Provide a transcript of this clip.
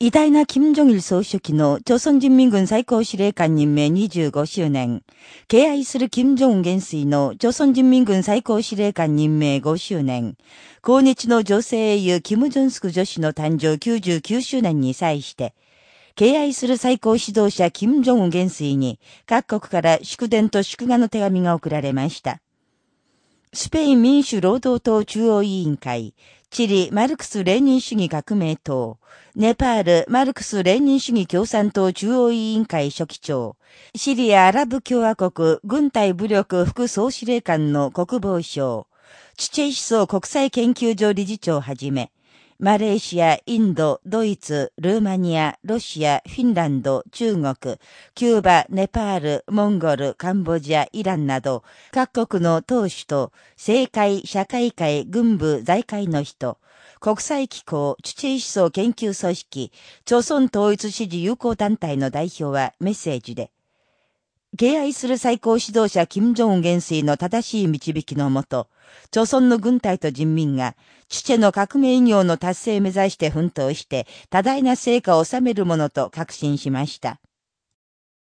偉大な金正日総書記の朝鮮人民軍最高司令官任命25周年、敬愛する金正恩元帥の朝鮮人民軍最高司令官任命5周年、抗日の女性英雄金正恩女子の誕生99周年に際して、敬愛する最高指導者金正恩元帥に各国から祝電と祝賀の手紙が送られました。スペイン民主労働党中央委員会、チリマルクス・レーニン主義革命党、ネパールマルクス・レーニン主義共産党中央委員会書記長、シリアアラブ共和国軍隊武力副総司令官の国防省、チチェイ思想国際研究所理事長はじめ、マレーシア、インド、ドイツ、ルーマニア、ロシア、フィンランド、中国、キューバ、ネパール、モンゴル、カンボジア、イランなど、各国の党首と、政界、社会界、軍部、財界の人、国際機構、チュチェイ思想研究組織、朝鮮統一支持友好団体の代表はメッセージで、敬愛する最高指導者金正恩元帥の正しい導きのもと、朝鮮の軍隊と人民が、チチェの革命偉業の達成を目指して奮闘して、多大な成果を収めるものと確信しました。